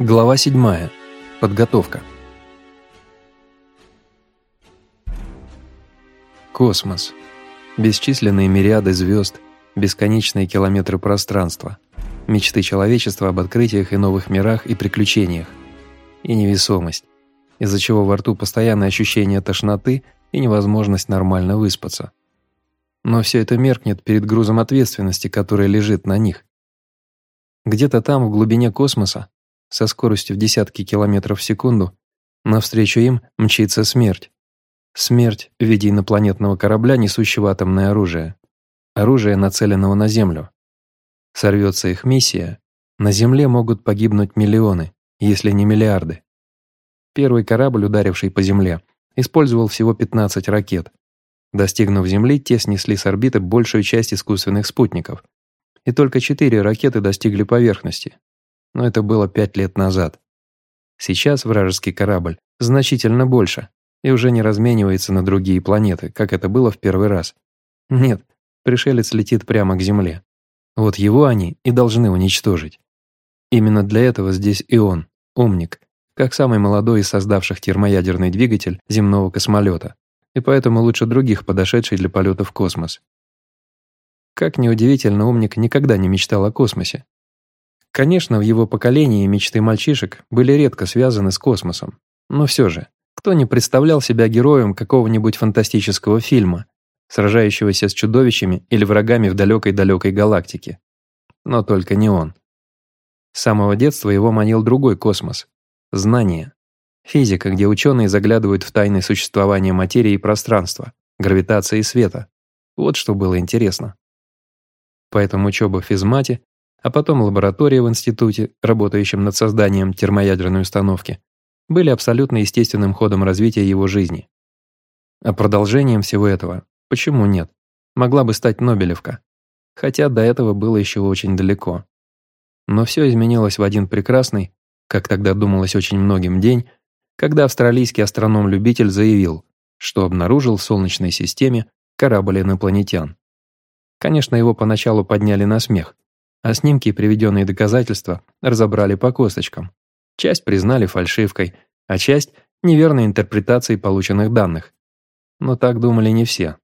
Глава 7. Подготовка. Космос. Бесчисленные мириады звезд, бесконечные километры пространства, мечты человечества об открытиях и новых мирах и приключениях, и невесомость, из-за чего во рту постоянное ощущение тошноты и невозможность нормально выспаться. Но все это меркнет перед грузом ответственности, который лежит на них. Где-то там, в глубине космоса, со скоростью в десятки километров в секунду, навстречу им мчится смерть. Смерть в виде инопланетного корабля, несущего атомное оружие. Оружие, нацеленного на Землю. Сорвется их миссия, на Земле могут погибнуть миллионы, если не миллиарды. Первый корабль, ударивший по Земле, использовал всего 15 ракет. Достигнув Земли, те снесли с орбиты большую часть искусственных спутников. И только четыре ракеты достигли поверхности, но это было пять лет назад. Сейчас вражеский корабль значительно больше и уже не разменивается на другие планеты, как это было в первый раз. Нет, пришелец летит прямо к Земле. Вот его они и должны уничтожить. Именно для этого здесь и он, умник, как самый молодой из создавших термоядерный двигатель земного космолета, и поэтому лучше других подошедший для полета в космос. Как неудивительно, умник никогда не мечтал о космосе, Конечно, в его поколении мечты мальчишек были редко связаны с космосом. Но все же, кто не представлял себя героем какого-нибудь фантастического фильма, сражающегося с чудовищами или врагами в далекой-далекой галактике? Но только не он. С самого детства его манил другой космос – знание. Физика, где ученые заглядывают в тайны существования материи и пространства, гравитации и света. Вот что было интересно. Поэтому учеба в физмате а потом лаборатория в институте, работающем над созданием термоядерной установки, были абсолютно естественным ходом развития его жизни. А продолжением всего этого, почему нет, могла бы стать Нобелевка, хотя до этого было еще очень далеко. Но все изменилось в один прекрасный, как тогда думалось очень многим день, когда австралийский астроном-любитель заявил, что обнаружил в Солнечной системе корабль инопланетян. Конечно, его поначалу подняли на смех, а снимки и приведенные доказательства разобрали по косточкам. Часть признали фальшивкой, а часть – неверной интерпретацией полученных данных. Но так думали не все.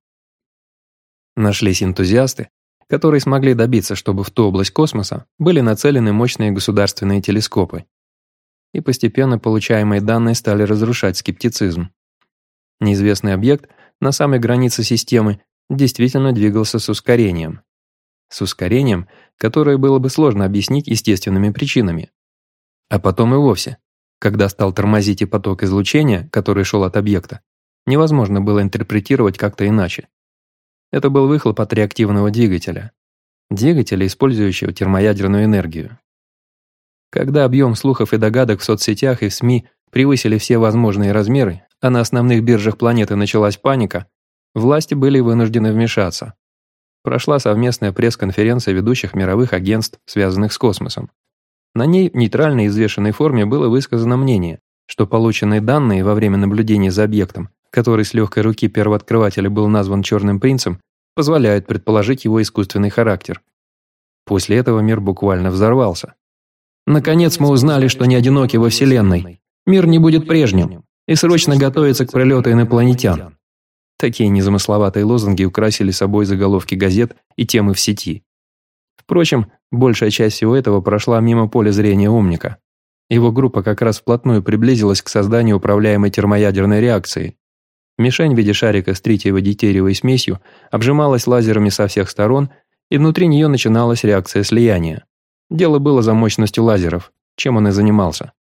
Нашлись энтузиасты, которые смогли добиться, чтобы в ту область космоса были нацелены мощные государственные телескопы. И постепенно получаемые данные стали разрушать скептицизм. Неизвестный объект на самой границе системы действительно двигался с ускорением, с ускорением, которое было бы сложно объяснить естественными причинами. А потом и вовсе, когда стал тормозить и поток излучения, который шел от объекта, невозможно было интерпретировать как-то иначе. Это был выхлоп от реактивного двигателя. Двигателя, использующего термоядерную энергию. Когда объем слухов и догадок в соцсетях и в СМИ превысили все возможные размеры, а на основных биржах планеты началась паника, власти были вынуждены вмешаться прошла совместная пресс-конференция ведущих мировых агентств, связанных с космосом. На ней в нейтральной и взвешенной форме было высказано мнение, что полученные данные во время наблюдения за объектом, который с легкой руки первооткрывателя был назван «Черным принцем», позволяют предположить его искусственный характер. После этого мир буквально взорвался. «Наконец мы узнали, что не одиноки во Вселенной. Мир не будет прежним и срочно готовится к прилету инопланетян. Такие незамысловатые лозунги украсили собой заголовки газет и темы в сети. Впрочем, большая часть всего этого прошла мимо поля зрения умника. Его группа как раз вплотную приблизилась к созданию управляемой термоядерной реакции. Мишень в виде шарика с тритиево-дитериевой смесью обжималась лазерами со всех сторон, и внутри нее начиналась реакция слияния. Дело было за мощностью лазеров, чем он и занимался.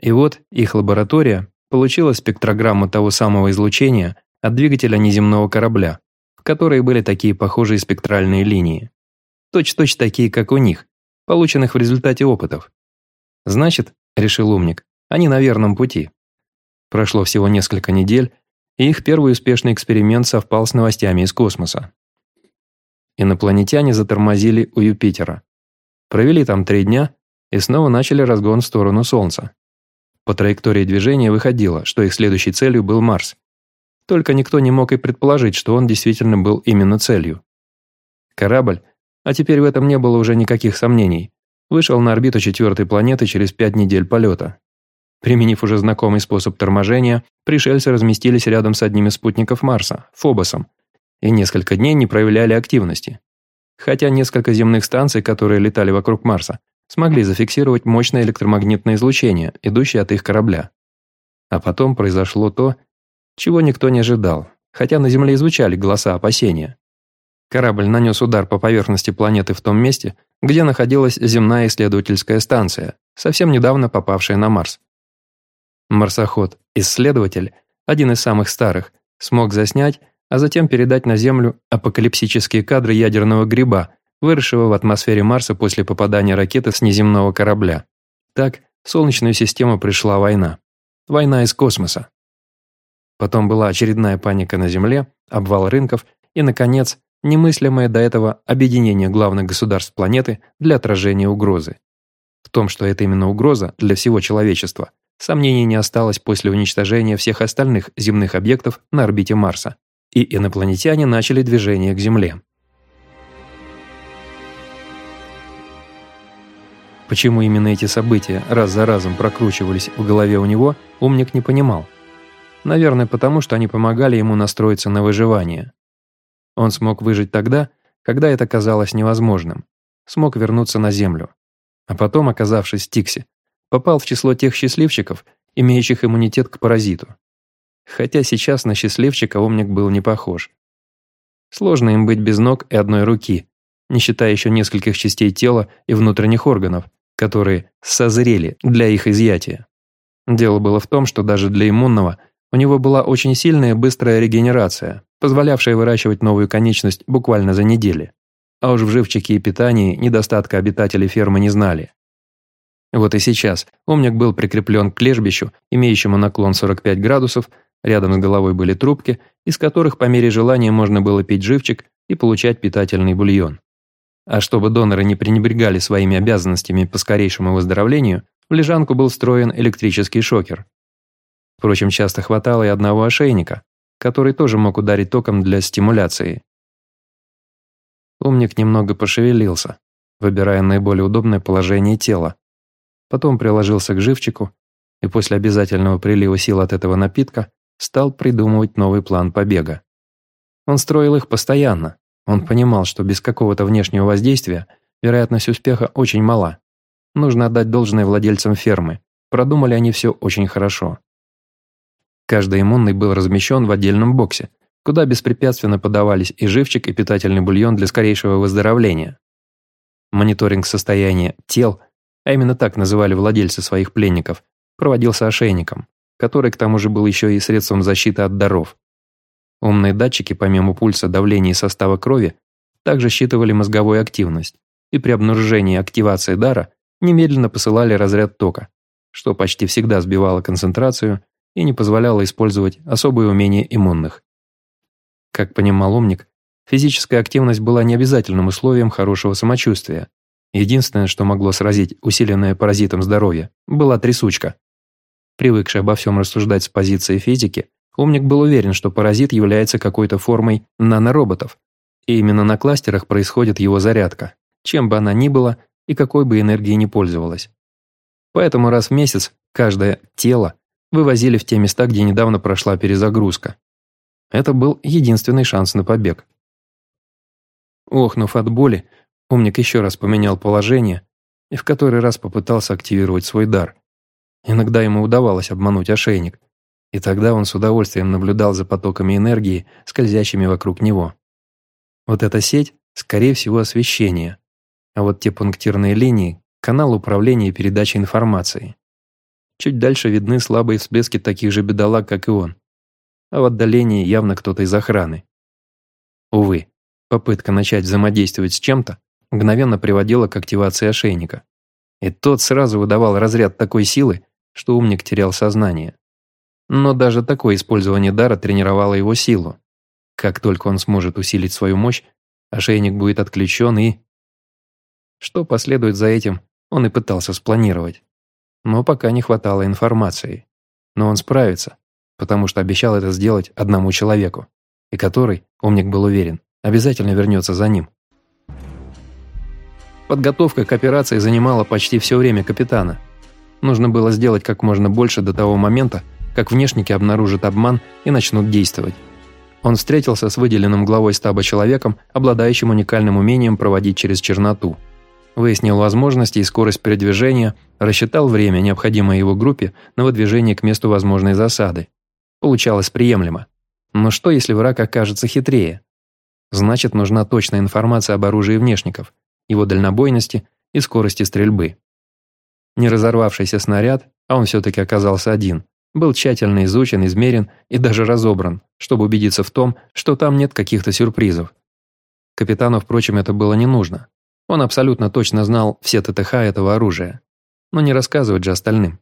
И вот их лаборатория получила спектрограмму того самого излучения, от двигателя неземного корабля, в которой были такие похожие спектральные линии. Точь-точь такие, как у них, полученных в результате опытов. Значит, решил умник, они на верном пути. Прошло всего несколько недель, и их первый успешный эксперимент совпал с новостями из космоса. Инопланетяне затормозили у Юпитера. Провели там три дня и снова начали разгон в сторону Солнца. По траектории движения выходило, что их следующей целью был Марс, только никто не мог и предположить, что он действительно был именно целью. Корабль, а теперь в этом не было уже никаких сомнений, вышел на орбиту четвертой планеты через пять недель полета. Применив уже знакомый способ торможения, пришельцы разместились рядом с одним из спутников Марса, Фобосом, и несколько дней не проявляли активности. Хотя несколько земных станций, которые летали вокруг Марса, смогли зафиксировать мощное электромагнитное излучение, идущее от их корабля. А потом произошло то, чего никто не ожидал, хотя на Земле звучали голоса опасения. Корабль нанес удар по поверхности планеты в том месте, где находилась земная исследовательская станция, совсем недавно попавшая на Марс. Марсоход-исследователь, один из самых старых, смог заснять, а затем передать на Землю апокалипсические кадры ядерного гриба, выросшего в атмосфере Марса после попадания ракеты с неземного корабля. Так, в Солнечную систему пришла война. Война из космоса. Потом была очередная паника на Земле, обвал рынков и, наконец, немыслимое до этого объединение главных государств планеты для отражения угрозы. В том, что это именно угроза для всего человечества, сомнений не осталось после уничтожения всех остальных земных объектов на орбите Марса, и инопланетяне начали движение к Земле. Почему именно эти события раз за разом прокручивались в голове у него, умник не понимал. Наверное, потому что они помогали ему настроиться на выживание. Он смог выжить тогда, когда это казалось невозможным. Смог вернуться на Землю. А потом, оказавшись в Тиксе, попал в число тех счастливчиков, имеющих иммунитет к паразиту. Хотя сейчас на счастливчика умник был не похож. Сложно им быть без ног и одной руки, не считая еще нескольких частей тела и внутренних органов, которые созрели для их изъятия. Дело было в том, что даже для иммунного у него была очень сильная быстрая регенерация, позволявшая выращивать новую конечность буквально за недели. А уж в живчике и питании недостатка обитатели фермы не знали. Вот и сейчас умник был прикреплен к лежбищу, имеющему наклон 45 градусов, рядом с головой были трубки, из которых по мере желания можно было пить живчик и получать питательный бульон. А чтобы доноры не пренебрегали своими обязанностями по скорейшему выздоровлению, в лежанку был встроен электрический шокер. Впрочем, часто хватало и одного ошейника, который тоже мог ударить током для стимуляции. Умник немного пошевелился, выбирая наиболее удобное положение тела. Потом приложился к живчику и после обязательного прилива сил от этого напитка стал придумывать новый план побега. Он строил их постоянно, он понимал, что без какого-то внешнего воздействия вероятность успеха очень мала. Нужно отдать должное владельцам фермы. Продумали они все очень хорошо. Каждый иммунный был размещен в отдельном боксе, куда беспрепятственно подавались и живчик, и питательный бульон для скорейшего выздоровления. Мониторинг состояния тел, а именно так называли владельцы своих пленников, проводился ошейником, который к тому же был еще и средством защиты от даров. Умные датчики, помимо пульса, давления и состава крови, также считывали мозговую активность и при обнаружении активации дара немедленно посылали разряд тока, что почти всегда сбивало концентрацию и не позволяло использовать особые умения иммунных. Как понимал умник, физическая активность была необязательным условием хорошего самочувствия. Единственное, что могло сразить усиленное паразитом здоровье, была трясучка. Привыкший обо всем рассуждать с позиции физики, Умник был уверен, что паразит является какой-то формой нанороботов, и именно на кластерах происходит его зарядка, чем бы она ни была и какой бы энергией ни пользовалась. Поэтому раз в месяц каждое тело вывозили в те места, где недавно прошла перезагрузка. Это был единственный шанс на побег. Охнув от боли, умник еще раз поменял положение и в который раз попытался активировать свой дар. Иногда ему удавалось обмануть ошейник, и тогда он с удовольствием наблюдал за потоками энергии, скользящими вокруг него. Вот эта сеть, скорее всего, освещение, а вот те пунктирные линии – канал управления и передачи информации. Чуть дальше видны слабые всплески таких же бедолаг, как и он. А в отдалении явно кто-то из охраны. Увы, попытка начать взаимодействовать с чем-то мгновенно приводила к активации ошейника. И тот сразу выдавал разряд такой силы, что умник терял сознание. Но даже такое использование дара тренировало его силу. Как только он сможет усилить свою мощь, ошейник будет отключен и... Что последует за этим, он и пытался спланировать. Но пока не хватало информации. Но он справится, потому что обещал это сделать одному человеку, и который, умник был уверен, обязательно вернется за ним. Подготовка к операции занимала почти все время капитана. Нужно было сделать как можно больше до того момента, как внешники обнаружат обман и начнут действовать. Он встретился с выделенным главой стаба человеком, обладающим уникальным умением проводить через черноту. Выяснил возможности и скорость передвижения, рассчитал время, необходимое его группе на выдвижение к месту возможной засады. Получалось приемлемо. Но что, если враг окажется хитрее? Значит, нужна точная информация об оружии внешников, его дальнобойности и скорости стрельбы. Не разорвавшийся снаряд, а он все-таки оказался один, был тщательно изучен, измерен и даже разобран, чтобы убедиться в том, что там нет каких-то сюрпризов. Капитану, впрочем, это было не нужно. Он абсолютно точно знал все ТТХ этого оружия, но не рассказывать же остальным.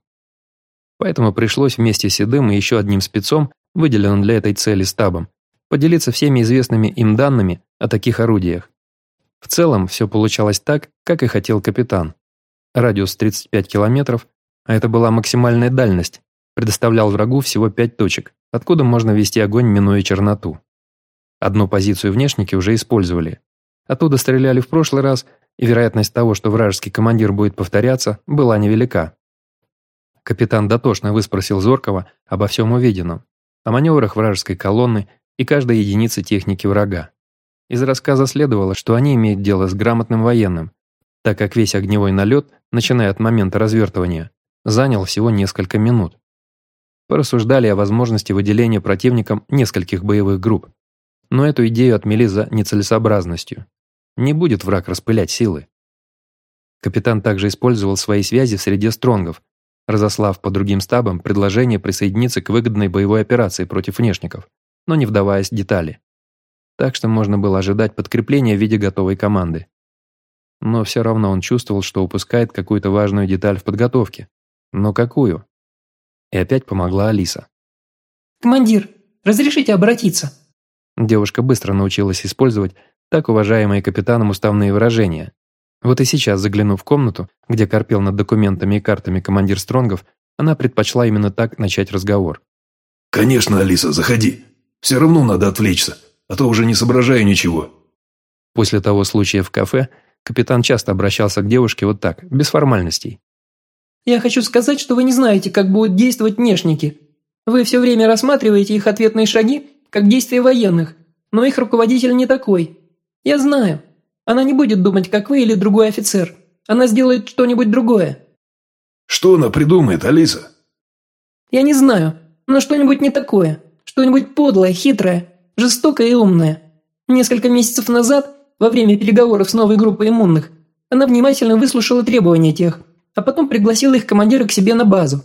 Поэтому пришлось вместе с Седым и еще одним спецом, выделенным для этой цели стабом, поделиться всеми известными им данными о таких орудиях. В целом, все получалось так, как и хотел капитан. Радиус 35 километров, а это была максимальная дальность, предоставлял врагу всего 5 точек, откуда можно вести огонь, минуя черноту. Одну позицию внешники уже использовали. Оттуда стреляли в прошлый раз, и вероятность того, что вражеский командир будет повторяться, была невелика. Капитан дотошно выспросил Зоркова обо всем увиденном, о маневрах вражеской колонны и каждой единицы техники врага. Из рассказа следовало, что они имеют дело с грамотным военным, так как весь огневой налет, начиная от момента развертывания, занял всего несколько минут. Порассуждали о возможности выделения противникам нескольких боевых групп, но эту идею отмели за нецелесообразностью. Не будет враг распылять силы. Капитан также использовал свои связи в среде стронгов, разослав по другим стабам предложение присоединиться к выгодной боевой операции против внешников, но не вдаваясь в детали. Так что можно было ожидать подкрепления в виде готовой команды. Но все равно он чувствовал, что упускает какую-то важную деталь в подготовке. Но какую? И опять помогла Алиса. «Командир, разрешите обратиться?» Девушка быстро научилась использовать так уважаемые капитаном уставные выражения. Вот и сейчас, заглянув в комнату, где корпел над документами и картами командир Стронгов, она предпочла именно так начать разговор. «Конечно, Алиса, заходи. Все равно надо отвлечься, а то уже не соображаю ничего». После того случая в кафе капитан часто обращался к девушке вот так, без формальностей. «Я хочу сказать, что вы не знаете, как будут действовать внешники. Вы все время рассматриваете их ответные шаги как действия военных, но их руководитель не такой. Я знаю. Она не будет думать, как вы или другой офицер. Она сделает что-нибудь другое». «Что она придумает, Алиса?» «Я не знаю, но что-нибудь не такое. Что-нибудь подлое, хитрое, жестокое и умное. Несколько месяцев назад, во время переговоров с новой группой иммунных, она внимательно выслушала требования тех, а потом пригласила их командира к себе на базу.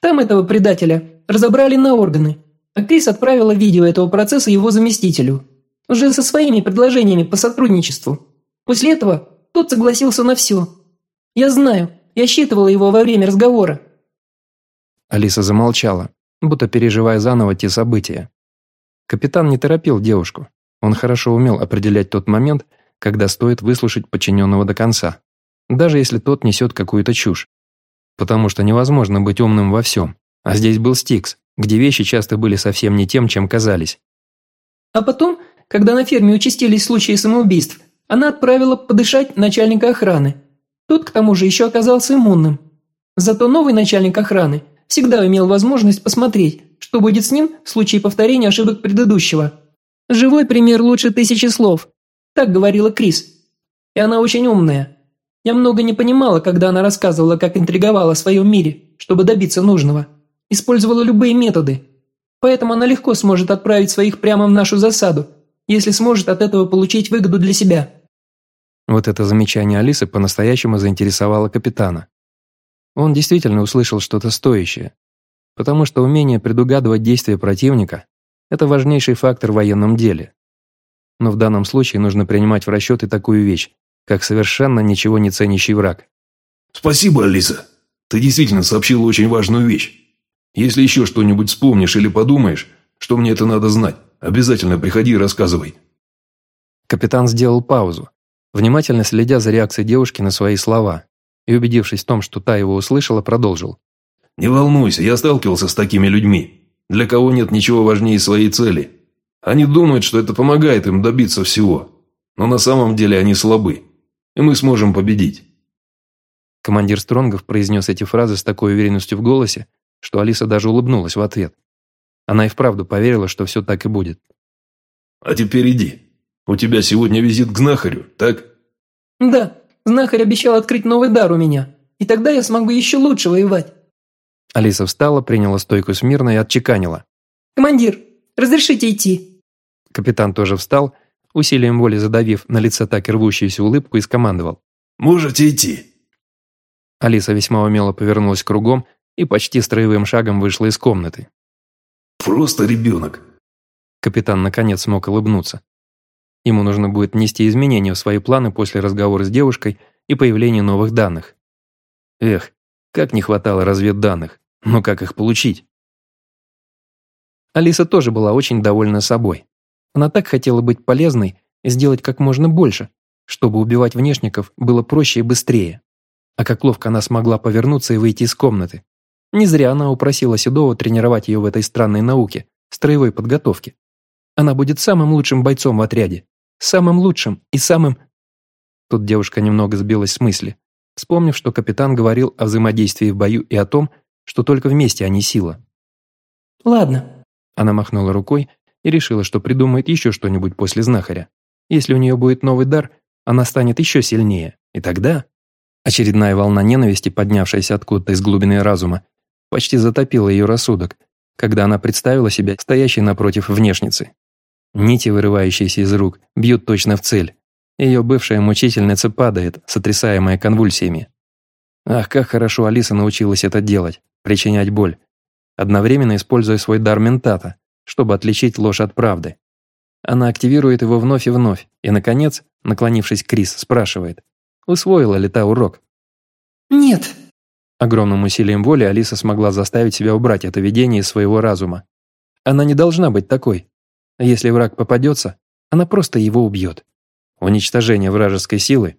Там этого предателя разобрали на органы, а Крис отправила видео этого процесса его заместителю. Уже со своими предложениями по сотрудничеству. После этого тот согласился на все. Я знаю, я считывала его во время разговора. Алиса замолчала, будто переживая заново те события. Капитан не торопил девушку. Он хорошо умел определять тот момент, когда стоит выслушать подчиненного до конца, даже если тот несет какую-то чушь. Потому что невозможно быть умным во всем. А здесь был Стикс, где вещи часто были совсем не тем, чем казались. А потом, когда на ферме участились случаи самоубийств, она отправила подышать начальника охраны. Тот, к тому же, еще оказался иммунным. Зато новый начальник охраны всегда имел возможность посмотреть, что будет с ним в случае повторения ошибок предыдущего. «Живой пример лучше тысячи слов», – так говорила Крис. И она очень умная. Я много не понимала, когда она рассказывала, как интриговала в своем мире, чтобы добиться нужного использовала любые методы. Поэтому она легко сможет отправить своих прямо в нашу засаду, если сможет от этого получить выгоду для себя». Вот это замечание Алисы по-настоящему заинтересовало капитана. Он действительно услышал что-то стоящее, потому что умение предугадывать действия противника – это важнейший фактор в военном деле. Но в данном случае нужно принимать в расчет и такую вещь, как совершенно ничего не ценящий враг. «Спасибо, Алиса. Ты действительно сообщила очень важную вещь. Если еще что-нибудь вспомнишь или подумаешь, что мне это надо знать, обязательно приходи и рассказывай». Капитан сделал паузу, внимательно следя за реакцией девушки на свои слова, и, убедившись в том, что та его услышала, продолжил. «Не волнуйся, я сталкивался с такими людьми, для кого нет ничего важнее своей цели. Они думают, что это помогает им добиться всего, но на самом деле они слабы. и мы сможем победить». Командир Стронгов произнес эти фразы с такой уверенностью в голосе, что Алиса даже улыбнулась в ответ. Она и вправду поверила, что все так и будет. «А теперь иди. У тебя сегодня визит к знахарю, так?» «Да, знахарь обещал открыть новый дар у меня, и тогда я смогу еще лучше воевать». Алиса встала, приняла стойку смирно и отчеканила. «Командир, разрешите идти?» Капитан тоже встал, усилием воли задавив на лице так и рвущуюся улыбку, и скомандовал. «Можете идти». Алиса весьма умело повернулась кругом и почти строевым шагом вышла из комнаты. «Просто ребенок». Капитан наконец смог улыбнуться. Ему нужно будет внести изменения в свои планы после разговора с девушкой и появления новых данных. Эх, как не хватало разведданных, но как их получить? Алиса тоже была очень довольна собой. Она так хотела быть полезной и сделать как можно больше, чтобы убивать внешников было проще и быстрее. А как ловко она смогла повернуться и выйти из комнаты. Не зря она упросила Седова тренировать ее в этой странной науке, строевой подготовке. Она будет самым лучшим бойцом в отряде. Самым лучшим и самым... Тут девушка немного сбилась с мысли, вспомнив, что капитан говорил о взаимодействии в бою и о том, что только вместе они сила. «Ладно». Она махнула рукой и решила, что придумает еще что-нибудь после знахаря. Если у нее будет новый дар, она станет еще сильнее, и тогда... Очередная волна ненависти, поднявшаяся откуда-то из глубины разума, почти затопила ее рассудок, когда она представила себя стоящей напротив внешницы. Нити, вырывающиеся из рук, бьют точно в цель. Ее бывшая мучительница падает, сотрясаемая конвульсиями. Ах, как хорошо Алиса научилась это делать, причинять боль, одновременно используя свой дар ментата, чтобы отличить ложь от правды. Она активирует его вновь и вновь, и, наконец, наклонившись к Крис, спрашивает, усвоила ли та урок. «Нет». Огромным усилием воли Алиса смогла заставить себя убрать это видение из своего разума. Она не должна быть такой. Если враг попадется, она просто его убьет. Уничтожение вражеской силы,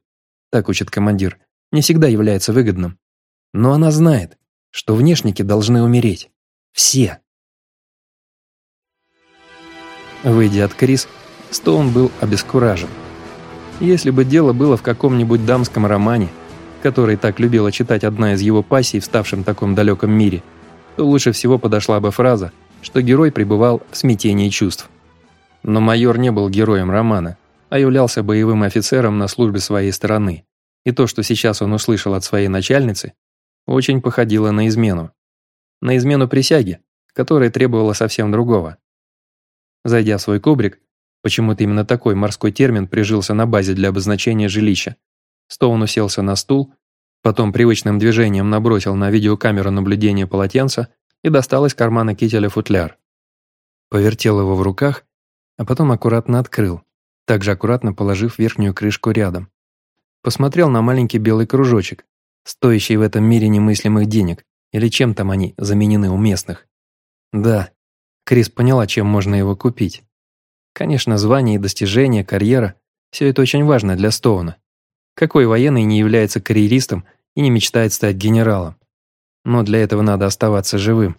так учит командир, не всегда является выгодным. Но она знает, что внешники должны умереть. Все. Выйдя от Крис, Стоун был обескуражен. Если бы дело было в каком-нибудь дамском романе, который так любила читать одна из его пассий в ставшем таком далеком мире, то лучше всего подошла бы фраза, что герой пребывал в смятении чувств. Но майор не был героем романа, а являлся боевым офицером на службе своей стороны и то, что сейчас он услышал от своей начальницы, очень походило на измену. На измену присяги, которая требовала совсем другого. Зайдя в свой кубрик, почему-то именно такой морской термин прижился на базе для обозначения жилища, Стоун уселся на стул, потом привычным движением набросил на видеокамеру наблюдения полотенца и достал из кармана кителя футляр. Повертел его в руках, а потом аккуратно открыл, также аккуратно положив верхнюю крышку рядом посмотрел на маленький белый кружочек, стоящий в этом мире немыслимых денег, или чем там они заменены у местных. Да, Крис поняла, чем можно его купить. Конечно, звание и достижения, карьера – все это очень важно для Стоуна. Какой военный не является карьеристом и не мечтает стать генералом? Но для этого надо оставаться живым.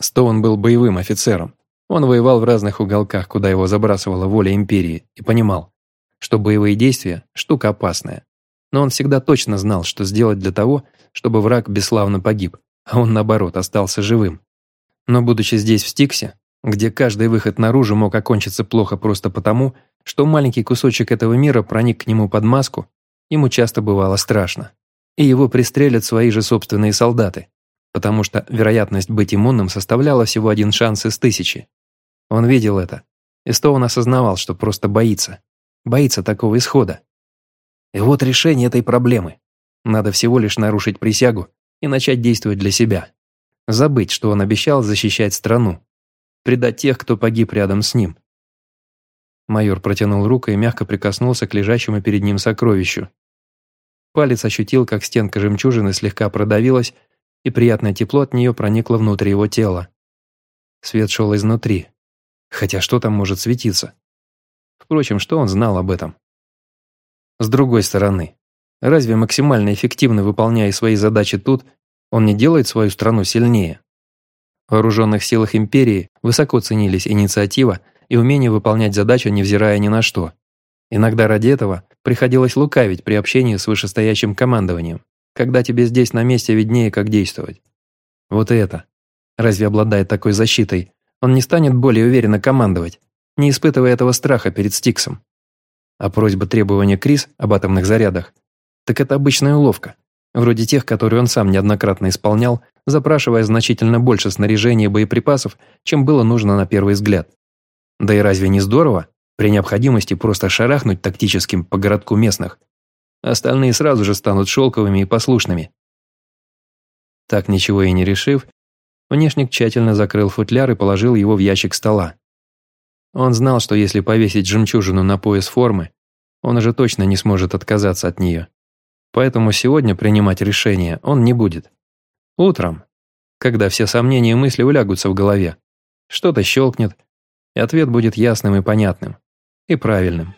Стоун был боевым офицером. Он воевал в разных уголках, куда его забрасывала воля Империи, и понимал, что боевые действия – штука опасная. Но он всегда точно знал, что сделать для того, чтобы враг бесславно погиб, а он, наоборот, остался живым. Но будучи здесь, в Стиксе, где каждый выход наружу мог окончиться плохо просто потому, что маленький кусочек этого мира проник к нему под маску, ему часто бывало страшно. И его пристрелят свои же собственные солдаты, потому что вероятность быть иммунным составляла всего один шанс из тысячи. Он видел это, и Стоун осознавал, что просто боится боится такого исхода. И вот решение этой проблемы. Надо всего лишь нарушить присягу и начать действовать для себя. Забыть, что он обещал защищать страну. Предать тех, кто погиб рядом с ним. Майор протянул руку и мягко прикоснулся к лежащему перед ним сокровищу. Палец ощутил, как стенка жемчужины слегка продавилась, и приятное тепло от нее проникло внутрь его тела. Свет шел изнутри. Хотя что там может светиться? Впрочем, что он знал об этом? С другой стороны, разве максимально эффективно выполняя свои задачи тут, он не делает свою страну сильнее? В вооруженных силах империи высоко ценились инициатива и умение выполнять задачу, невзирая ни на что. Иногда ради этого приходилось лукавить при общении с вышестоящим командованием, когда тебе здесь на месте виднее, как действовать. Вот и это. Разве обладая такой защитой, он не станет более уверенно командовать, не испытывая этого страха перед Стиксом? А просьба требования Крис об атомных зарядах, так это обычная уловка, вроде тех, которые он сам неоднократно исполнял, запрашивая значительно больше снаряжения и боеприпасов, чем было нужно на первый взгляд. Да и разве не здорово при необходимости просто шарахнуть тактическим по городку местных, Остальные сразу же станут шелковыми и послушными. Так ничего и не решив, внешник тщательно закрыл футляр и положил его в ящик стола. Он знал, что если повесить жемчужину на пояс формы, он уже точно не сможет отказаться от нее. Поэтому сегодня принимать решение он не будет. Утром, когда все сомнения и мысли улягутся в голове, что-то щелкнет, и ответ будет ясным и понятным, и правильным.